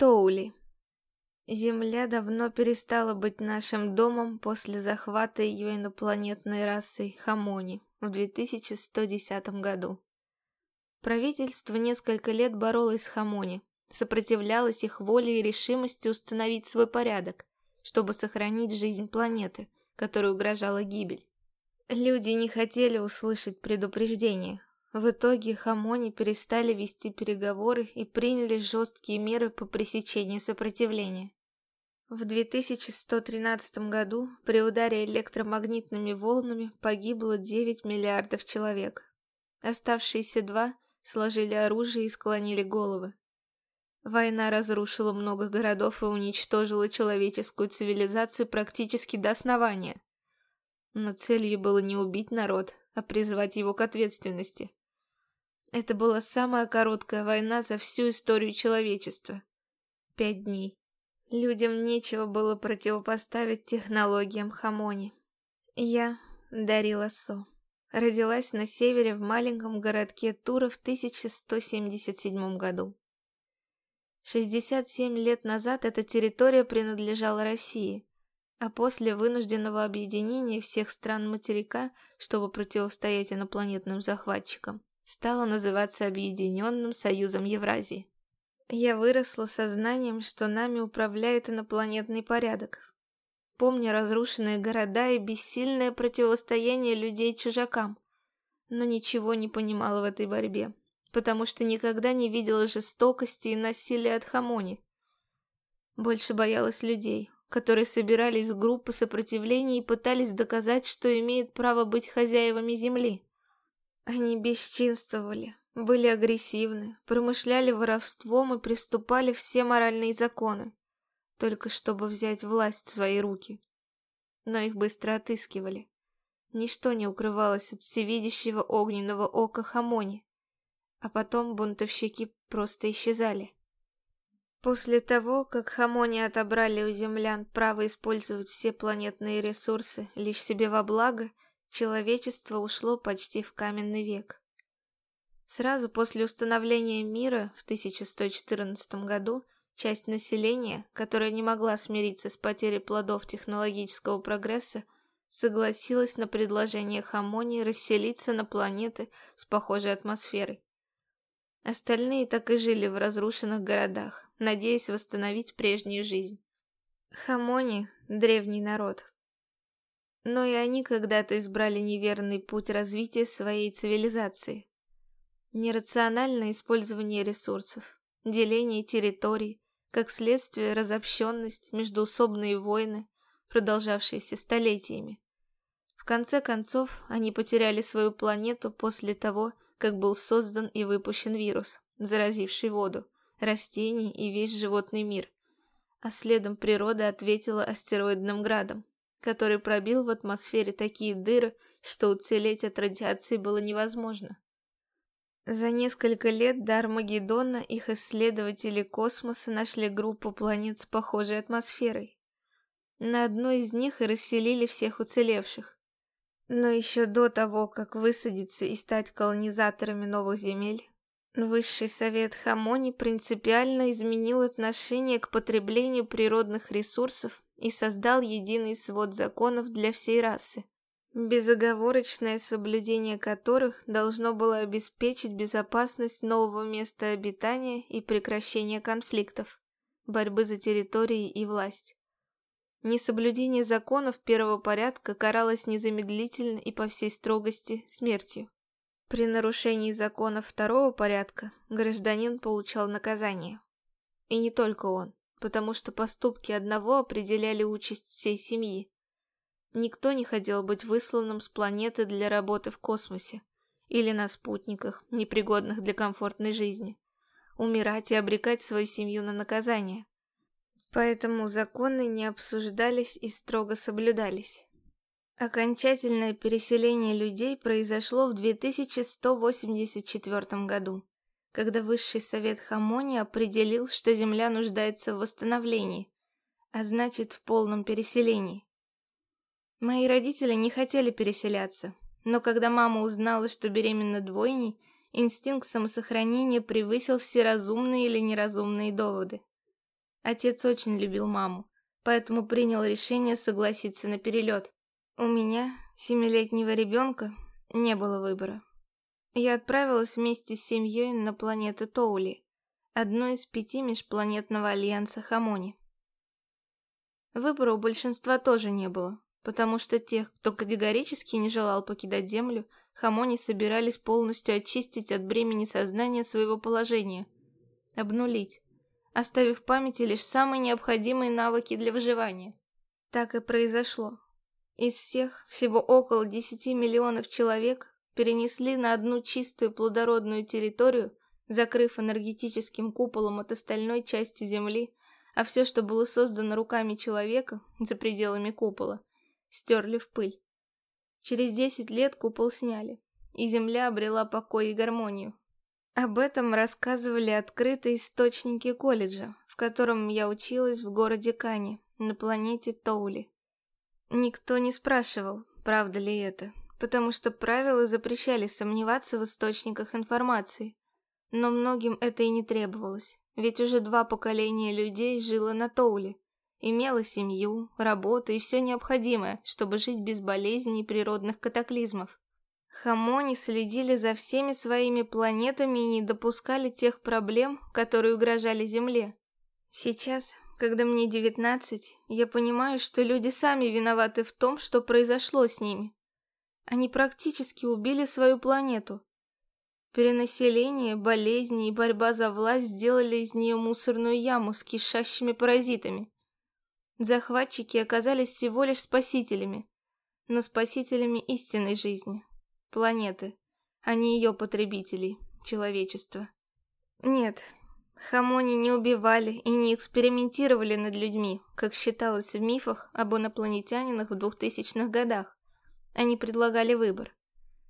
Тоули. Земля давно перестала быть нашим домом после захвата ее инопланетной расой Хамони в 2110 году. Правительство несколько лет боролось с Хамони, сопротивлялось их воле и решимости установить свой порядок, чтобы сохранить жизнь планеты, которой угрожала гибель. Люди не хотели услышать предупреждения. В итоге Хамони перестали вести переговоры и приняли жесткие меры по пресечению сопротивления. В 2113 году при ударе электромагнитными волнами погибло 9 миллиардов человек. Оставшиеся два сложили оружие и склонили головы. Война разрушила много городов и уничтожила человеческую цивилизацию практически до основания. Но целью было не убить народ, а призвать его к ответственности. Это была самая короткая война за всю историю человечества. Пять дней. Людям нечего было противопоставить технологиям Хамони. Я, Дарила Со, родилась на севере в маленьком городке Тура в 1177 году. 67 лет назад эта территория принадлежала России, а после вынужденного объединения всех стран материка, чтобы противостоять инопланетным захватчикам, стала называться Объединенным Союзом Евразии. Я выросла сознанием, что нами управляет инопланетный порядок. Помню разрушенные города и бессильное противостояние людей чужакам, но ничего не понимала в этой борьбе, потому что никогда не видела жестокости и насилия от Хамони. Больше боялась людей, которые собирались в группы сопротивления и пытались доказать, что имеют право быть хозяевами земли. Они бесчинствовали, были агрессивны, промышляли воровством и приступали все моральные законы, только чтобы взять власть в свои руки. Но их быстро отыскивали. Ничто не укрывалось от всевидящего огненного ока Хамони, а потом бунтовщики просто исчезали. После того, как Хамони отобрали у землян право использовать все планетные ресурсы лишь себе во благо, человечество ушло почти в каменный век. Сразу после установления мира в 1114 году часть населения, которая не могла смириться с потерей плодов технологического прогресса, согласилась на предложение Хамонии расселиться на планеты с похожей атмосферой. Остальные так и жили в разрушенных городах, надеясь восстановить прежнюю жизнь. Хамони – древний народ. Но и они когда-то избрали неверный путь развития своей цивилизации. Нерациональное использование ресурсов, деление территорий, как следствие разобщенность, междуусобные войны, продолжавшиеся столетиями. В конце концов, они потеряли свою планету после того, как был создан и выпущен вирус, заразивший воду, растения и весь животный мир. А следом природа ответила астероидным градом, который пробил в атмосфере такие дыры, что уцелеть от радиации было невозможно. За несколько лет до Армагеддона их исследователи космоса нашли группу планет с похожей атмосферой. На одной из них и расселили всех уцелевших. Но еще до того, как высадиться и стать колонизаторами новых земель, Высший совет Хамони принципиально изменил отношение к потреблению природных ресурсов и создал единый свод законов для всей расы безоговорочное соблюдение которых должно было обеспечить безопасность нового места обитания и прекращение конфликтов, борьбы за территории и власть. Несоблюдение законов первого порядка каралось незамедлительно и по всей строгости смертью. При нарушении законов второго порядка гражданин получал наказание. И не только он, потому что поступки одного определяли участь всей семьи. Никто не хотел быть высланным с планеты для работы в космосе или на спутниках, непригодных для комфортной жизни. Умирать и обрекать свою семью на наказание. Поэтому законы не обсуждались и строго соблюдались. Окончательное переселение людей произошло в 2184 году, когда Высший Совет Хамони определил, что Земля нуждается в восстановлении, а значит в полном переселении. Мои родители не хотели переселяться, но когда мама узнала, что беременна двойней, инстинкт самосохранения превысил все разумные или неразумные доводы. Отец очень любил маму, поэтому принял решение согласиться на перелет. У меня, семилетнего ребенка, не было выбора. Я отправилась вместе с семьей на планету Тоули, одну из пяти межпланетного альянса Хамони. Выбора у большинства тоже не было, потому что тех, кто категорически не желал покидать Землю, Хамони собирались полностью очистить от бремени сознания своего положения, обнулить, оставив в памяти лишь самые необходимые навыки для выживания. Так и произошло. Из всех, всего около 10 миллионов человек, перенесли на одну чистую плодородную территорию, закрыв энергетическим куполом от остальной части Земли, а все, что было создано руками человека за пределами купола, стерли в пыль. Через 10 лет купол сняли, и Земля обрела покой и гармонию. Об этом рассказывали открытые источники колледжа, в котором я училась в городе Кани, на планете Тоули. Никто не спрашивал, правда ли это, потому что правила запрещали сомневаться в источниках информации. Но многим это и не требовалось, ведь уже два поколения людей жило на Тоуле, имело семью, работу и все необходимое, чтобы жить без болезней и природных катаклизмов. Хамони следили за всеми своими планетами и не допускали тех проблем, которые угрожали Земле. Сейчас, когда мне девятнадцать, я понимаю, что люди сами виноваты в том, что произошло с ними. Они практически убили свою планету. Перенаселение, болезни и борьба за власть сделали из нее мусорную яму с кишащими паразитами. Захватчики оказались всего лишь спасителями, но спасителями истинной жизни планеты, а не ее потребителей, человечества. Нет, Хамони не убивали и не экспериментировали над людьми, как считалось в мифах об инопланетянинах в двухтысячных годах. Они предлагали выбор.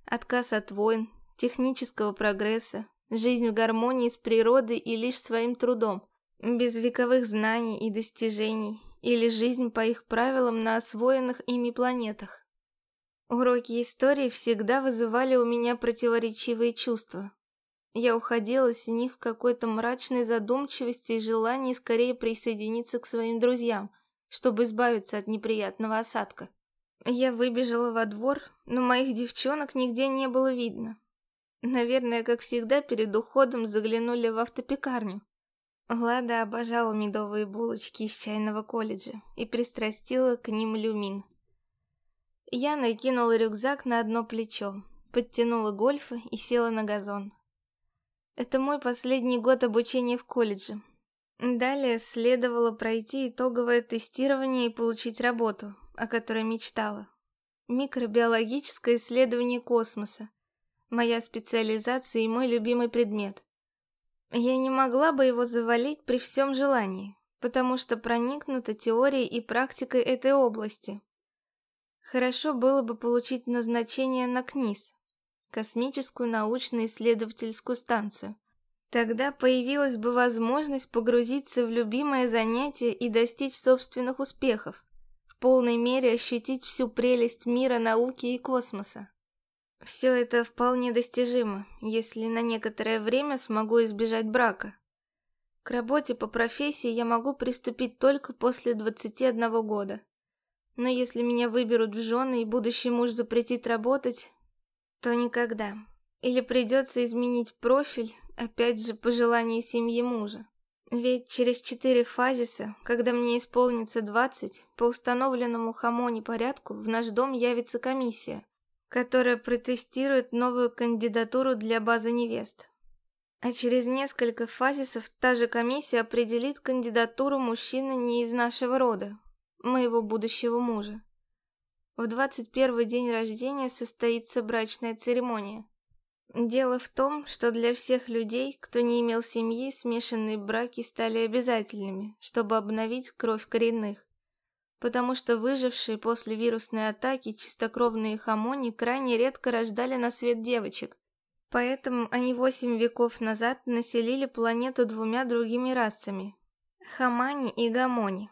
Отказ от войн, технического прогресса, жизнь в гармонии с природой и лишь своим трудом, без вековых знаний и достижений, или жизнь по их правилам на освоенных ими планетах. Уроки истории всегда вызывали у меня противоречивые чувства. Я уходила с них в какой-то мрачной задумчивости и желании скорее присоединиться к своим друзьям, чтобы избавиться от неприятного осадка. Я выбежала во двор, но моих девчонок нигде не было видно. Наверное, как всегда, перед уходом заглянули в автопекарню. Лада обожала медовые булочки из чайного колледжа и пристрастила к ним люмин. Я накинула рюкзак на одно плечо, подтянула гольфы и села на газон. Это мой последний год обучения в колледже. Далее следовало пройти итоговое тестирование и получить работу, о которой мечтала. Микробиологическое исследование космоса. Моя специализация и мой любимый предмет. Я не могла бы его завалить при всем желании, потому что проникнута теорией и практикой этой области. Хорошо было бы получить назначение на КНИС, космическую научно-исследовательскую станцию. Тогда появилась бы возможность погрузиться в любимое занятие и достичь собственных успехов, полной мере ощутить всю прелесть мира науки и космоса. Все это вполне достижимо, если на некоторое время смогу избежать брака. К работе по профессии я могу приступить только после 21 года. Но если меня выберут в жены и будущий муж запретит работать, то никогда. Или придется изменить профиль, опять же, по желанию семьи мужа. Ведь через четыре фазиса, когда мне исполнится двадцать, по установленному Хамоне порядку в наш дом явится комиссия, которая протестирует новую кандидатуру для базы невест. А через несколько фазисов та же комиссия определит кандидатуру мужчины не из нашего рода, моего будущего мужа. В 21 день рождения состоится брачная церемония. Дело в том, что для всех людей, кто не имел семьи, смешанные браки стали обязательными, чтобы обновить кровь коренных. Потому что выжившие после вирусной атаки чистокровные хамони крайне редко рождали на свет девочек. Поэтому они восемь веков назад населили планету двумя другими расами – Хамани и Гамони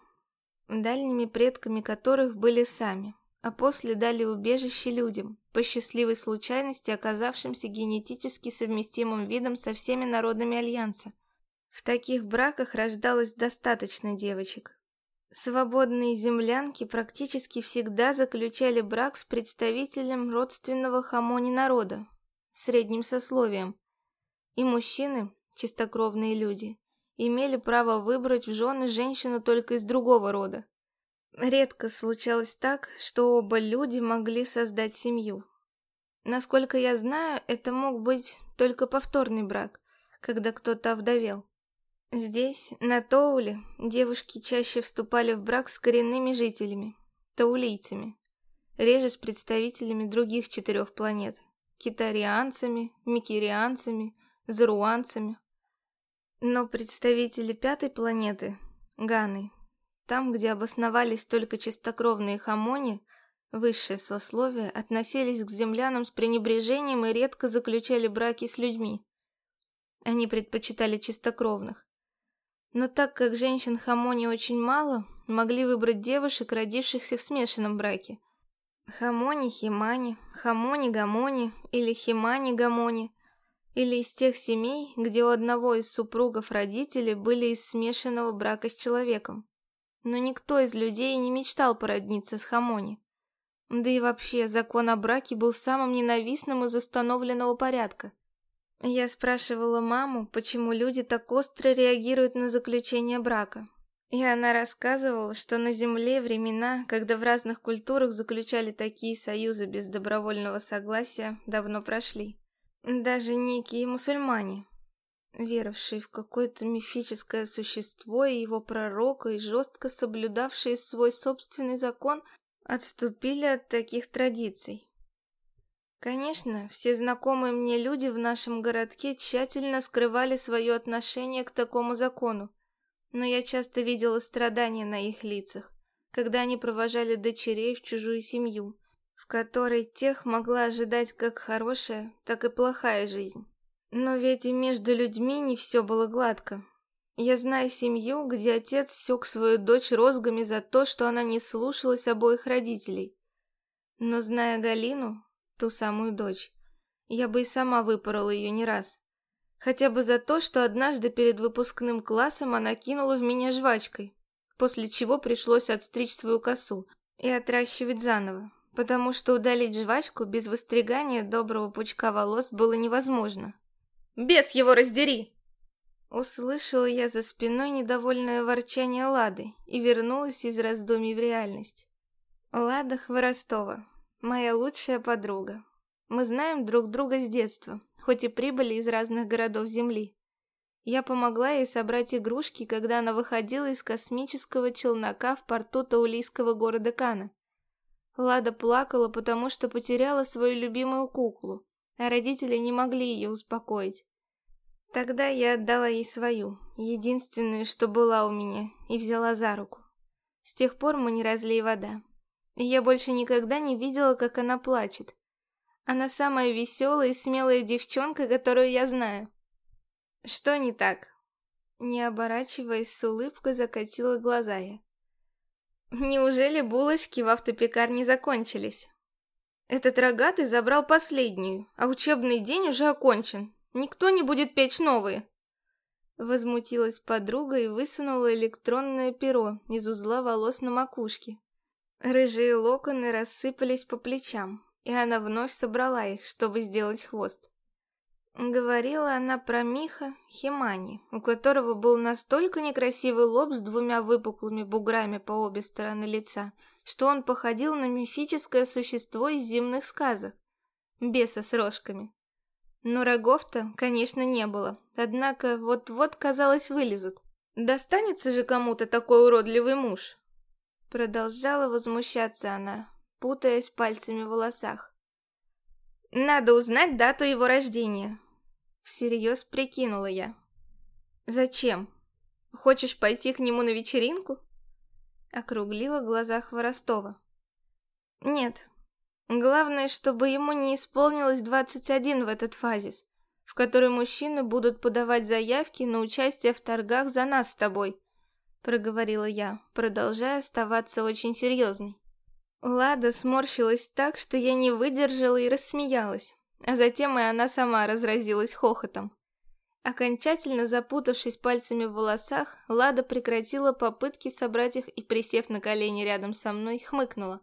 дальними предками которых были сами, а после дали убежище людям, по счастливой случайности оказавшимся генетически совместимым видом со всеми народами Альянса. В таких браках рождалось достаточно девочек. Свободные землянки практически всегда заключали брак с представителем родственного хамони народа, средним сословием. И мужчины, чистокровные люди, имели право выбрать в жены женщину только из другого рода. Редко случалось так, что оба люди могли создать семью. Насколько я знаю, это мог быть только повторный брак, когда кто-то овдовел. Здесь, на Тоуле, девушки чаще вступали в брак с коренными жителями, таулийцами, реже с представителями других четырех планет, китарианцами, микерианцами, заруанцами. Но представители пятой планеты, Ганы, там, где обосновались только чистокровные хамони, высшее сословие, относились к землянам с пренебрежением и редко заключали браки с людьми. Они предпочитали чистокровных. Но так как женщин хамони очень мало, могли выбрать девушек, родившихся в смешанном браке. Хамони-химани, хамони-гамони или химани-гамони, или из тех семей, где у одного из супругов родители были из смешанного брака с человеком но никто из людей не мечтал породниться с Хамони. Да и вообще, закон о браке был самым ненавистным из установленного порядка. Я спрашивала маму, почему люди так остро реагируют на заключение брака. И она рассказывала, что на Земле времена, когда в разных культурах заключали такие союзы без добровольного согласия, давно прошли. Даже некие мусульмане, веровавшие в какое-то мифическое существо и его пророка, и жестко соблюдавшие свой собственный закон, отступили от таких традиций. Конечно, все знакомые мне люди в нашем городке тщательно скрывали свое отношение к такому закону, но я часто видела страдания на их лицах, когда они провожали дочерей в чужую семью, в которой тех могла ожидать как хорошая, так и плохая жизнь. Но ведь и между людьми не все было гладко. Я знаю семью, где отец сёк свою дочь розгами за то, что она не слушалась обоих родителей. Но зная Галину, ту самую дочь, я бы и сама выпорола ее не раз. Хотя бы за то, что однажды перед выпускным классом она кинула в меня жвачкой, после чего пришлось отстричь свою косу и отращивать заново, потому что удалить жвачку без выстригания доброго пучка волос было невозможно. Бес его раздери!» Услышала я за спиной недовольное ворчание Лады и вернулась из раздумий в реальность. Лада Хворостова, моя лучшая подруга. Мы знаем друг друга с детства, хоть и прибыли из разных городов Земли. Я помогла ей собрать игрушки, когда она выходила из космического челнока в порту таулийского города Кана. Лада плакала, потому что потеряла свою любимую куклу, а родители не могли ее успокоить. Тогда я отдала ей свою, единственную, что была у меня, и взяла за руку. С тех пор мы не разлей вода. И я больше никогда не видела, как она плачет. Она самая веселая и смелая девчонка, которую я знаю. Что не так? Не оборачиваясь с улыбкой, закатила глаза я. Неужели булочки в автопекарне закончились? Этот рогатый забрал последнюю, а учебный день уже окончен, Никто не будет печь новые!» Возмутилась подруга и высунула электронное перо из узла волос на макушке. Рыжие локоны рассыпались по плечам, и она вновь собрала их, чтобы сделать хвост. Говорила она про Миха Химани, у которого был настолько некрасивый лоб с двумя выпуклыми буграми по обе стороны лица, что он походил на мифическое существо из земных сказок, беса с рожками. Но рогов-то, конечно, не было. Однако вот-вот, казалось, вылезут. Достанется же кому-то такой уродливый муж. Продолжала возмущаться она, путаясь пальцами в волосах. Надо узнать дату его рождения. Всерьез прикинула я. Зачем? Хочешь пойти к нему на вечеринку? Округлила глаза Хворостова. Нет, Главное, чтобы ему не исполнилось 21 в этот фазис, в который мужчины будут подавать заявки на участие в торгах за нас с тобой, проговорила я, продолжая оставаться очень серьезной. Лада сморщилась так, что я не выдержала и рассмеялась, а затем и она сама разразилась хохотом. Окончательно запутавшись пальцами в волосах, Лада прекратила попытки собрать их и, присев на колени рядом со мной, хмыкнула.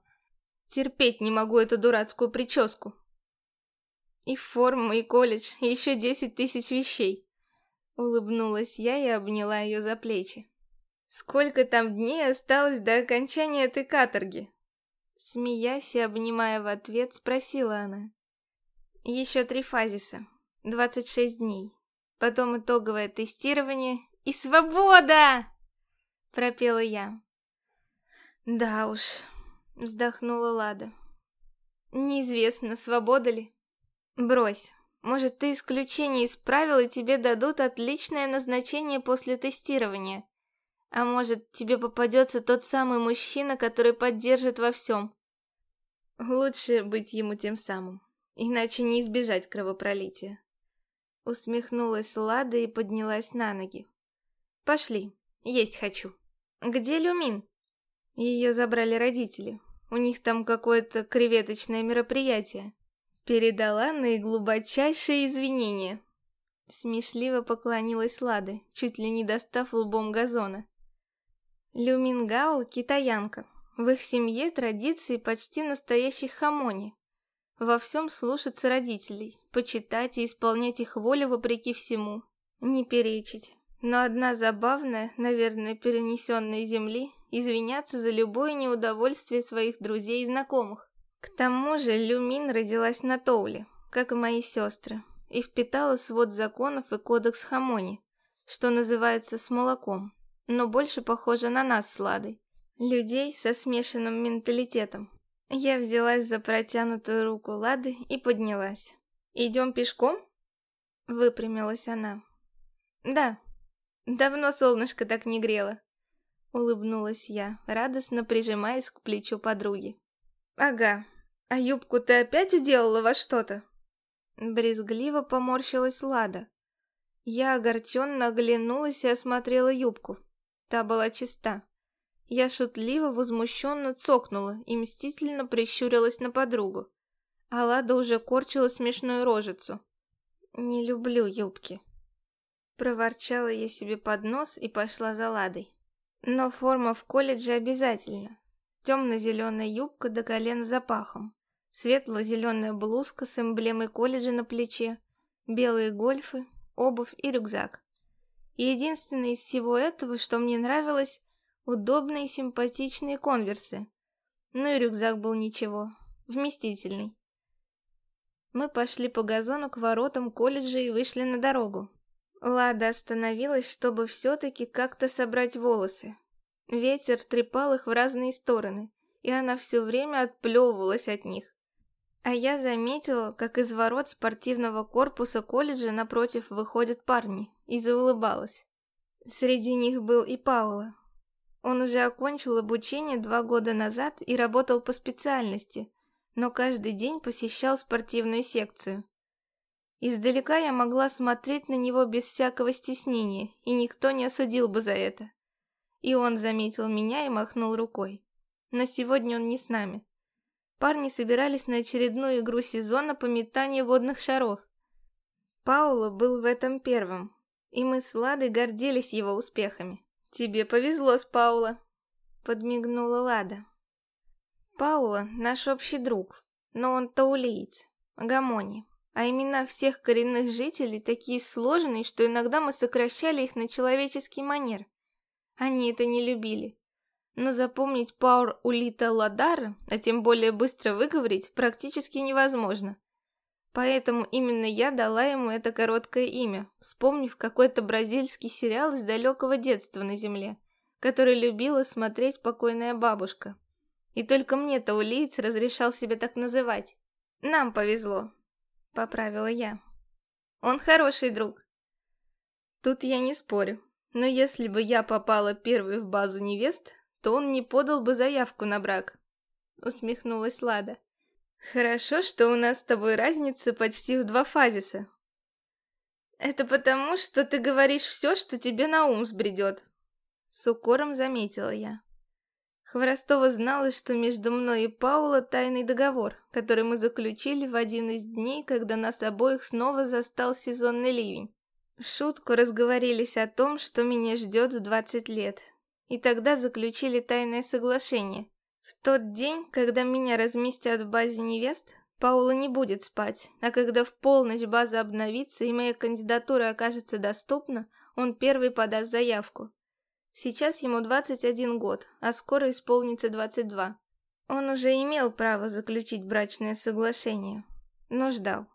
«Терпеть не могу эту дурацкую прическу!» «И форму, и колледж, и еще десять тысяч вещей!» Улыбнулась я и обняла ее за плечи. «Сколько там дней осталось до окончания этой каторги?» Смеясь и обнимая в ответ, спросила она. «Еще три фазиса, двадцать шесть дней». Потом итоговое тестирование и свобода!» Пропела я. «Да уж», — вздохнула Лада. «Неизвестно, свобода ли?» «Брось, может, ты исключение исправил, и тебе дадут отличное назначение после тестирования. А может, тебе попадется тот самый мужчина, который поддержит во всем. Лучше быть ему тем самым, иначе не избежать кровопролития. Усмехнулась Лада и поднялась на ноги. «Пошли, есть хочу». «Где Люмин?» Ее забрали родители. У них там какое-то креветочное мероприятие. Передала наиглубочайшие извинения. Смешливо поклонилась Лада, чуть ли не достав лбом газона. Люмингао – китаянка. В их семье традиции почти настоящих хамони. Во всем слушаться родителей, почитать и исполнять их волю вопреки всему. Не перечить. Но одна забавная, наверное, перенесенная земли, извиняться за любое неудовольствие своих друзей и знакомых. К тому же Люмин родилась на Тоуле, как и мои сестры, и впитала свод законов и кодекс Хамони, что называется с молоком, но больше похоже на нас с Ладой. Людей со смешанным менталитетом. Я взялась за протянутую руку Лады и поднялась. «Идем пешком?» Выпрямилась она. «Да, давно солнышко так не грело», — улыбнулась я, радостно прижимаясь к плечу подруги. «Ага, а юбку ты опять уделала во что-то?» Брезгливо поморщилась Лада. Я огорченно оглянулась и осмотрела юбку. Та была чиста. Я шутливо, возмущенно цокнула и мстительно прищурилась на подругу. А Лада уже корчила смешную рожицу. «Не люблю юбки». Проворчала я себе под нос и пошла за Ладой. Но форма в колледже обязательно. Темно-зеленая юбка до колена запахом, светло-зеленая блузка с эмблемой колледжа на плече, белые гольфы, обувь и рюкзак. И единственное из всего этого, что мне нравилось, Удобные симпатичные конверсы. Ну и рюкзак был ничего, вместительный. Мы пошли по газону к воротам колледжа и вышли на дорогу. Лада остановилась, чтобы все-таки как-то собрать волосы. Ветер трепал их в разные стороны, и она все время отплевывалась от них. А я заметила, как из ворот спортивного корпуса колледжа напротив выходят парни, и заулыбалась. Среди них был и Паула, он уже окончил обучение два года назад и работал по специальности, но каждый день посещал спортивную секцию. Издалека я могла смотреть на него без всякого стеснения, и никто не осудил бы за это. И он заметил меня и махнул рукой. Но сегодня он не с нами. Парни собирались на очередную игру сезона по метанию водных шаров. Пауло был в этом первым, и мы с Ладой гордились его успехами. «Тебе повезло с Паула», — подмигнула Лада. Паула — наш общий друг, но он таулиец, Гамони, а имена всех коренных жителей такие сложные, что иногда мы сокращали их на человеческий манер. Они это не любили. Но запомнить Паур Улита Ладара, а тем более быстро выговорить, практически невозможно. Поэтому именно я дала ему это короткое имя, вспомнив какой-то бразильский сериал из далекого детства на земле, который любила смотреть покойная бабушка. И только мне таулиец разрешал себя так называть. Нам повезло, поправила я. Он хороший друг. Тут я не спорю, но если бы я попала первой в базу невест, то он не подал бы заявку на брак. Усмехнулась Лада. Хорошо, что у нас с тобой разница почти в два фазиса. Это потому, что ты говоришь все, что тебе на ум сбредет. С укором заметила я. Хворостова знала, что между мной и Паула тайный договор, который мы заключили в один из дней, когда нас обоих снова застал сезонный ливень. В шутку разговорились о том, что меня ждет в 20 лет. И тогда заключили тайное соглашение. В тот день, когда меня разместят в базе невест, Паула не будет спать, а когда в полночь база обновится и моя кандидатура окажется доступна, он первый подаст заявку. Сейчас ему 21 год, а скоро исполнится 22. Он уже имел право заключить брачное соглашение, но ждал.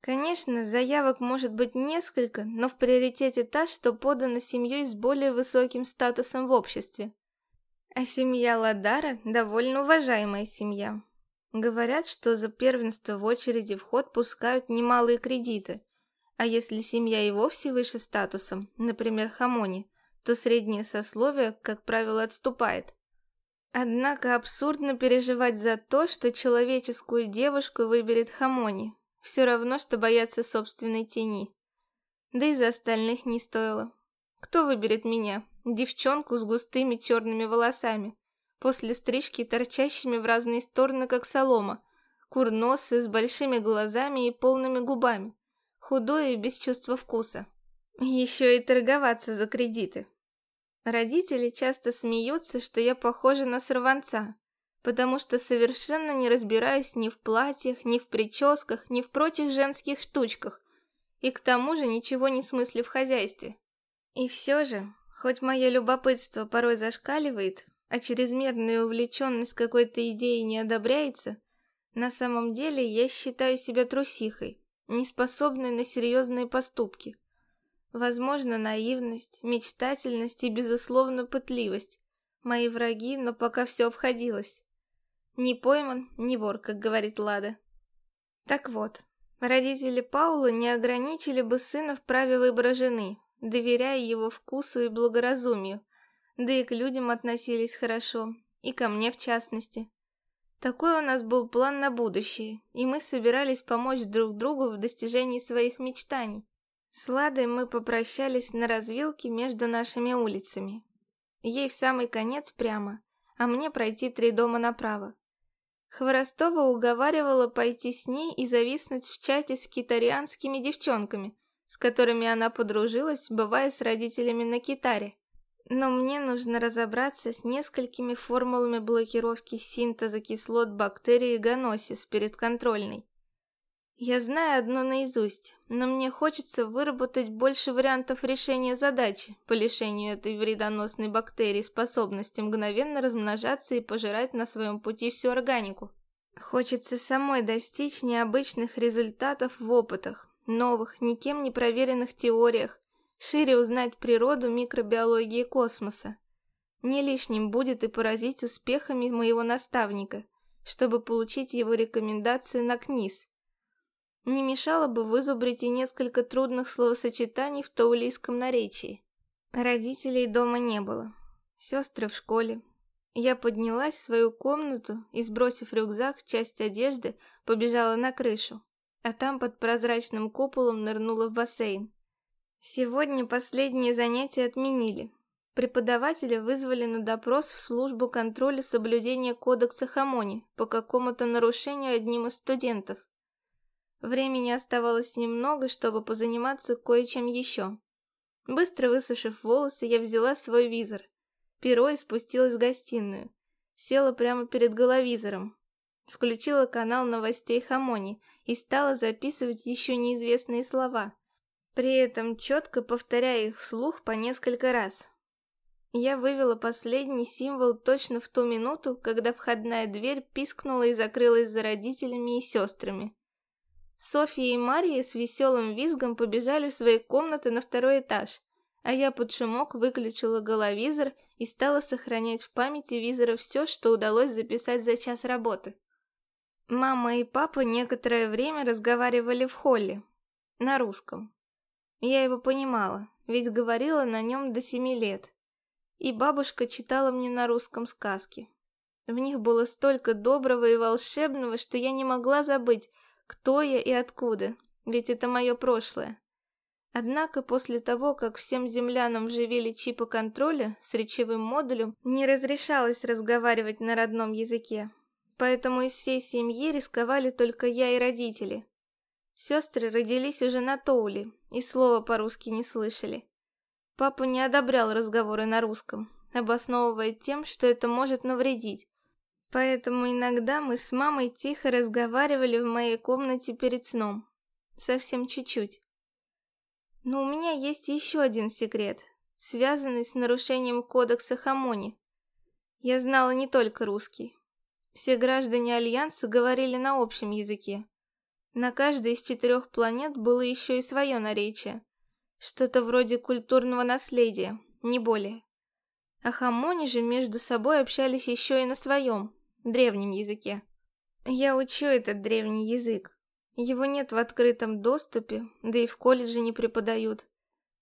Конечно, заявок может быть несколько, но в приоритете та, что подана семьей с более высоким статусом в обществе. А семья Ладара довольно уважаемая семья. Говорят, что за первенство в очереди в ход пускают немалые кредиты, а если семья и вовсе выше статусом, например, Хамони, то среднее сословие, как правило, отступает. Однако абсурдно переживать за то, что человеческую девушку выберет Хамони. Все равно, что бояться собственной тени. Да и за остальных не стоило. Кто выберет меня? Девчонку с густыми черными волосами, после стрижки торчащими в разные стороны, как солома, курносый, с большими глазами и полными губами, худой и без чувства вкуса. Еще и торговаться за кредиты. Родители часто смеются, что я похожа на сорванца, потому что совершенно не разбираюсь ни в платьях, ни в прическах, ни в прочих женских штучках, и к тому же ничего не смыслю в хозяйстве. И все же, хоть мое любопытство порой зашкаливает, а чрезмерная увлеченность какой-то идеей не одобряется, на самом деле я считаю себя трусихой, неспособной на серьезные поступки. Возможно, наивность, мечтательность и, безусловно, пытливость. Мои враги, но пока все обходилось. Не пойман, не вор, как говорит Лада. Так вот, родители Паула не ограничили бы сына в праве выбора жены, доверяя его вкусу и благоразумию, да и к людям относились хорошо, и ко мне в частности. Такой у нас был план на будущее, и мы собирались помочь друг другу в достижении своих мечтаний. С Ладой мы попрощались на развилке между нашими улицами. Ей в самый конец прямо, а мне пройти три дома направо. Хворостова уговаривала пойти с ней и зависнуть в чате с китарианскими девчонками, с которыми она подружилась, бывая с родителями на китаре. Но мне нужно разобраться с несколькими формулами блокировки синтеза кислот бактерии Ганосис перед контрольной. Я знаю одно наизусть, но мне хочется выработать больше вариантов решения задачи по лишению этой вредоносной бактерии способности мгновенно размножаться и пожирать на своем пути всю органику. Хочется самой достичь необычных результатов в опытах, новых, никем не проверенных теориях, шире узнать природу микробиологии космоса. Не лишним будет и поразить успехами моего наставника, чтобы получить его рекомендации на КНИС не мешало бы вызубрить и несколько трудных словосочетаний в таулийском наречии. Родителей дома не было. Сестры в школе. Я поднялась в свою комнату и, сбросив рюкзак, часть одежды, побежала на крышу, а там под прозрачным куполом нырнула в бассейн. Сегодня последние занятия отменили. Преподавателя вызвали на допрос в службу контроля соблюдения кодекса Хамони по какому-то нарушению одним из студентов. Времени оставалось немного, чтобы позаниматься кое-чем еще. Быстро высушив волосы, я взяла свой визор. Перо и спустилась в гостиную. Села прямо перед головизором. Включила канал новостей Хамони и стала записывать еще неизвестные слова, при этом четко повторяя их вслух по несколько раз. Я вывела последний символ точно в ту минуту, когда входная дверь пискнула и закрылась за родителями и сестрами. Софья и Мария с веселым визгом побежали в свои комнаты на второй этаж, а я под шумок выключила головизор и стала сохранять в памяти визора все, что удалось записать за час работы. Мама и папа некоторое время разговаривали в холле, на русском. Я его понимала, ведь говорила на нем до семи лет. И бабушка читала мне на русском сказки. В них было столько доброго и волшебного, что я не могла забыть, кто я и откуда, ведь это мое прошлое. Однако после того, как всем землянам вживили чипы контроля с речевым модулем, не разрешалось разговаривать на родном языке. Поэтому из всей семьи рисковали только я и родители. Сестры родились уже на Тоуле и слова по-русски не слышали. Папа не одобрял разговоры на русском, обосновывая тем, что это может навредить. Поэтому иногда мы с мамой тихо разговаривали в моей комнате перед сном. Совсем чуть-чуть. Но у меня есть еще один секрет, связанный с нарушением кодекса Хамони. Я знала не только русский. Все граждане Альянса говорили на общем языке. На каждой из четырех планет было еще и свое наречие. Что-то вроде культурного наследия, не более. А хамони же между собой общались еще и на своем, древнем языке. Я учу этот древний язык. Его нет в открытом доступе, да и в колледже не преподают.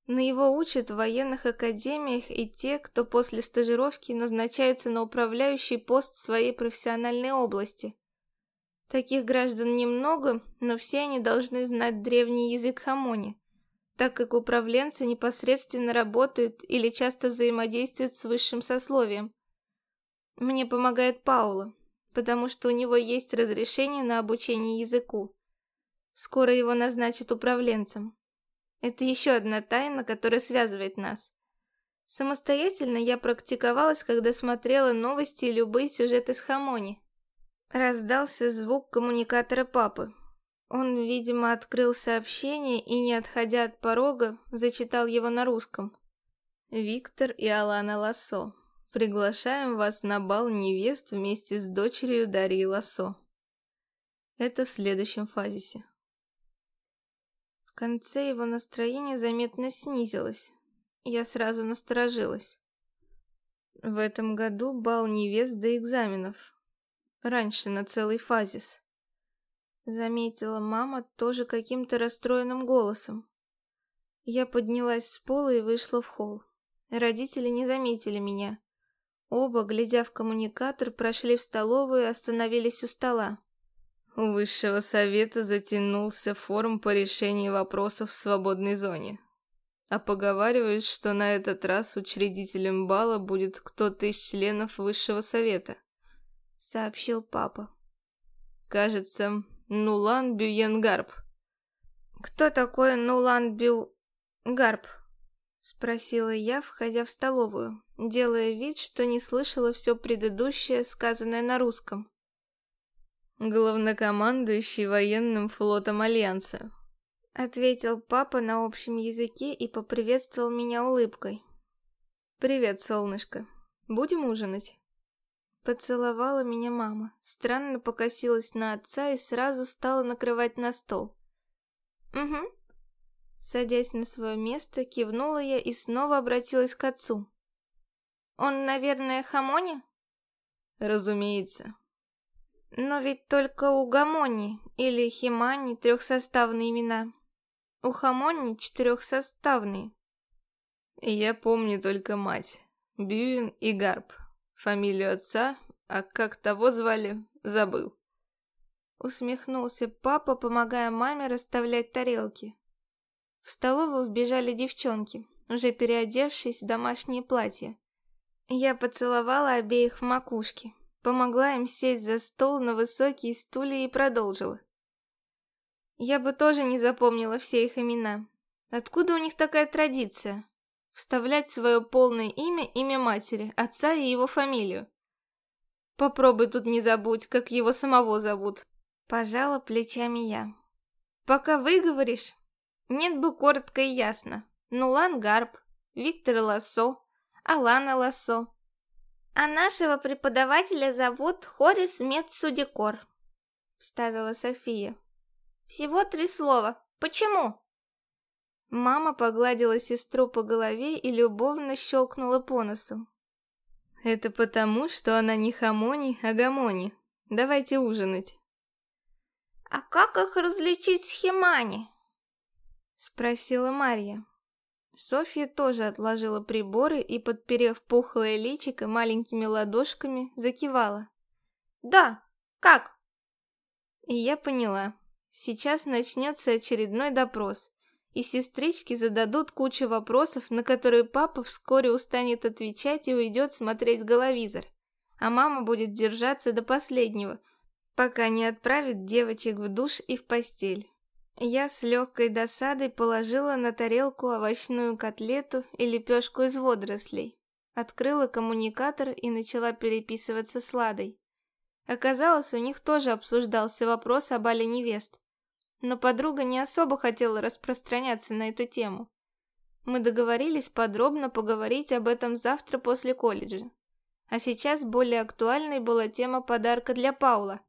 Но его учат в военных академиях и те, кто после стажировки назначается на управляющий пост в своей профессиональной области. Таких граждан немного, но все они должны знать древний язык хамони, так как управленцы непосредственно работают или часто взаимодействуют с высшим сословием. Мне помогает Паула, потому что у него есть разрешение на обучение языку. Скоро его назначат управленцем. Это еще одна тайна, которая связывает нас. Самостоятельно я практиковалась, когда смотрела новости и любые сюжеты с Хамони. Раздался звук коммуникатора папы. Он, видимо, открыл сообщение и, не отходя от порога, зачитал его на русском. «Виктор и Алана Лассо, приглашаем вас на бал невест вместе с дочерью Дарьи Лассо. Это в следующем фазисе». В конце его настроение заметно снизилось. Я сразу насторожилась. В этом году бал невест до экзаменов, раньше на целый фазис. Заметила мама тоже каким-то расстроенным голосом. Я поднялась с пола и вышла в холл. Родители не заметили меня. Оба, глядя в коммуникатор, прошли в столовую и остановились у стола. У высшего совета затянулся форум по решению вопросов в свободной зоне. А поговаривают, что на этот раз учредителем бала будет кто-то из членов высшего совета сообщил папа. Кажется, Нулан Бюенгарб. Кто такой Нулан Бюгарб? Спросила я, входя в столовую, делая вид, что не слышала все предыдущее, сказанное на русском. Главнокомандующий военным флотом Альянса. Ответил папа на общем языке и поприветствовал меня улыбкой. «Привет, солнышко. Будем ужинать?» Поцеловала меня мама, странно покосилась на отца и сразу стала накрывать на стол. «Угу». Садясь на свое место, кивнула я и снова обратилась к отцу. «Он, наверное, Хамони?» «Разумеется». «Но ведь только у Гамони или Химани трехсоставные имена. У Хамони четырехсоставные». «Я помню только мать, Бюин и Гарп», Фамилию отца, а как того звали, забыл. Усмехнулся папа, помогая маме расставлять тарелки. В столовую вбежали девчонки, уже переодевшись в домашнее платье. Я поцеловала обеих в макушке, помогла им сесть за стол на высокие стулья и продолжила. Я бы тоже не запомнила все их имена. Откуда у них такая традиция? Вставлять свое полное имя, имя матери, отца и его фамилию. Попробуй тут не забудь, как его самого зовут. Пожала плечами я. Пока выговоришь, нет бы коротко и ясно. Нулан Гарб, Виктор Лассо, Алана Лассо. А нашего преподавателя зовут Хорис Медсудикор, вставила София. Всего три слова. Почему? Мама погладила сестру по голове и любовно щелкнула по носу. «Это потому, что она не Хамони, а Гамони. Давайте ужинать». «А как их различить с Химани?» Спросила Марья. Софья тоже отложила приборы и, подперев пухлое личико маленькими ладошками, закивала. «Да, как?» И я поняла. Сейчас начнется очередной допрос и сестрички зададут кучу вопросов, на которые папа вскоре устанет отвечать и уйдет смотреть головизор. А мама будет держаться до последнего, пока не отправит девочек в душ и в постель. Я с легкой досадой положила на тарелку овощную котлету и лепешку из водорослей. Открыла коммуникатор и начала переписываться с Ладой. Оказалось, у них тоже обсуждался вопрос о бале невест. Но подруга не особо хотела распространяться на эту тему. Мы договорились подробно поговорить об этом завтра после колледжа. А сейчас более актуальной была тема подарка для Паула.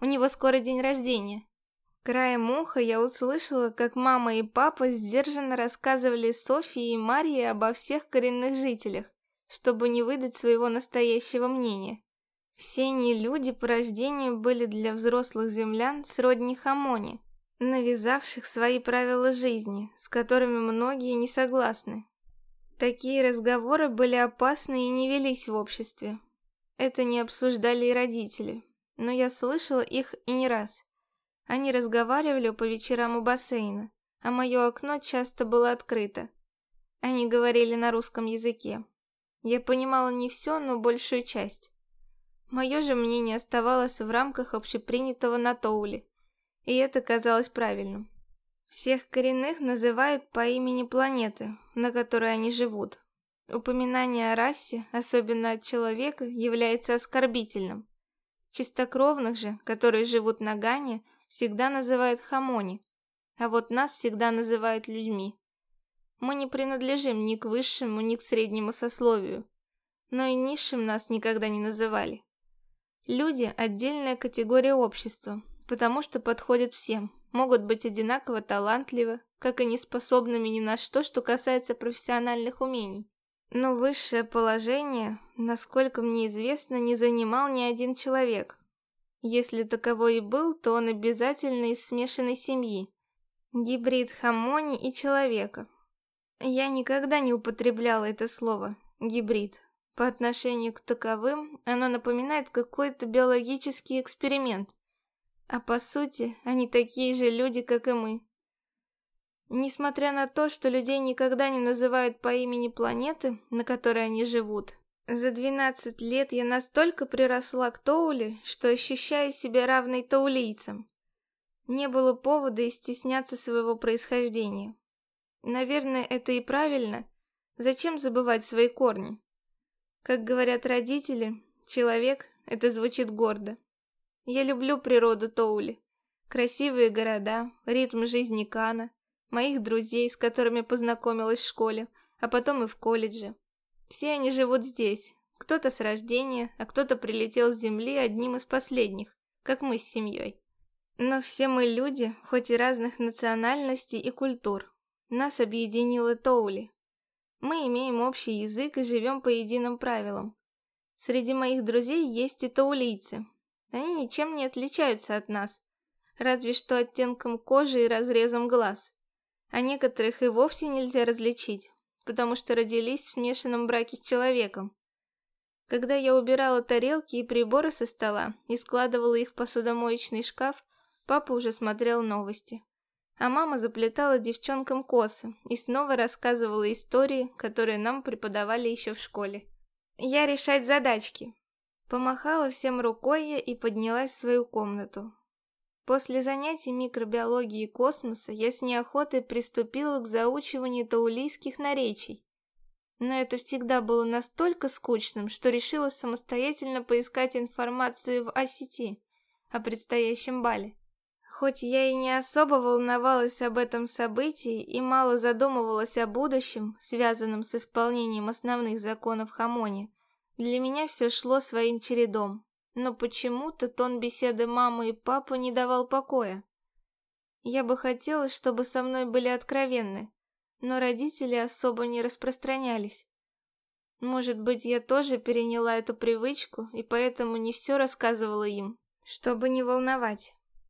У него скоро день рождения. Краем уха я услышала, как мама и папа сдержанно рассказывали Софии и Марье обо всех коренных жителях, чтобы не выдать своего настоящего мнения. Все они люди по рождению были для взрослых землян сродни Хамони, навязавших свои правила жизни, с которыми многие не согласны. Такие разговоры были опасны и не велись в обществе. Это не обсуждали и родители, но я слышала их и не раз. Они разговаривали по вечерам у бассейна, а мое окно часто было открыто. Они говорили на русском языке. Я понимала не все, но большую часть. Мое же мнение оставалось в рамках общепринятого на Тоуле, и это казалось правильным. Всех коренных называют по имени планеты, на которой они живут. Упоминание о расе, особенно от человека, является оскорбительным. Чистокровных же, которые живут на Гане, всегда называют хамони, а вот нас всегда называют людьми. Мы не принадлежим ни к высшему, ни к среднему сословию, но и низшим нас никогда не называли. Люди – отдельная категория общества, потому что подходят всем, могут быть одинаково талантливы, как и не способными ни на что, что касается профессиональных умений. Но высшее положение, насколько мне известно, не занимал ни один человек. Если таковой и был, то он обязательно из смешанной семьи. Гибрид хамони и человека. Я никогда не употребляла это слово «гибрид». По отношению к таковым оно напоминает какой-то биологический эксперимент. А по сути, они такие же люди, как и мы. Несмотря на то, что людей никогда не называют по имени планеты, на которой они живут, за 12 лет я настолько приросла к Тоуле, что ощущаю себя равной таулийцам. Не было повода и стесняться своего происхождения. Наверное, это и правильно. Зачем забывать свои корни? Как говорят родители, человек — это звучит гордо. Я люблю природу Тоули. Красивые города, ритм жизни Кана, моих друзей, с которыми познакомилась в школе, а потом и в колледже. Все они живут здесь. Кто-то с рождения, а кто-то прилетел с земли одним из последних, как мы с семьей. Но все мы люди, хоть и разных национальностей и культур. Нас объединила Тоули. Мы имеем общий язык и живем по единым правилам. Среди моих друзей есть и таулийцы, они ничем не отличаются от нас, разве что оттенком кожи и разрезом глаз. А некоторых и вовсе нельзя различить, потому что родились в смешанном браке с человеком. Когда я убирала тарелки и приборы со стола и складывала их в посудомоечный шкаф, папа уже смотрел новости. А мама заплетала девчонкам косы и снова рассказывала истории, которые нам преподавали еще в школе. Я решать задачки, Помахала всем рукой я и поднялась в свою комнату. После занятий микробиологии космоса я с неохотой приступила к заучиванию таулийских наречий. Но это всегда было настолько скучным, что решила самостоятельно поискать информацию в АСИТи о предстоящем бале. Хоть я и не особо волновалась об этом событии и мало задумывалась о будущем, связанном с исполнением основных законов Хамони, для меня все шло своим чередом, но почему-то тон беседы мамы и папы не давал покоя. Я бы хотела, чтобы со мной были откровенны, но родители особо не распространялись. Может быть, я тоже переняла эту привычку и поэтому не все рассказывала им, чтобы не волновать.